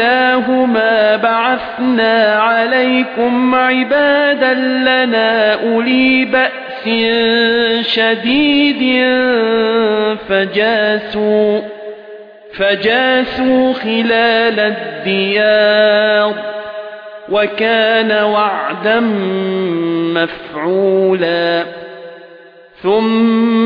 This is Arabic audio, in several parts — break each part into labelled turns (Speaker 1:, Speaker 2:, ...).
Speaker 1: أولاهما بعثنا عليكم عبادا لنا أولي بأس شديد فجاسوا فجاسوا خلال الديار وكان وعدا مفعولا. ثم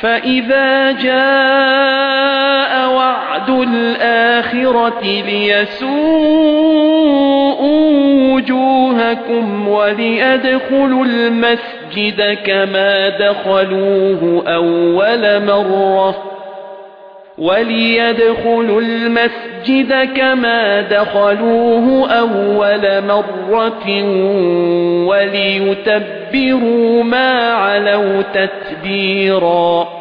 Speaker 1: فإذا جاء وعد الآخرة ليسوءوا وجوهكم وليدخلوا المسجد كما دخلوه أول مرة وليدخلوا المسجد كما دخلوه أول مرة وليتبروا ما علوا تتبيراً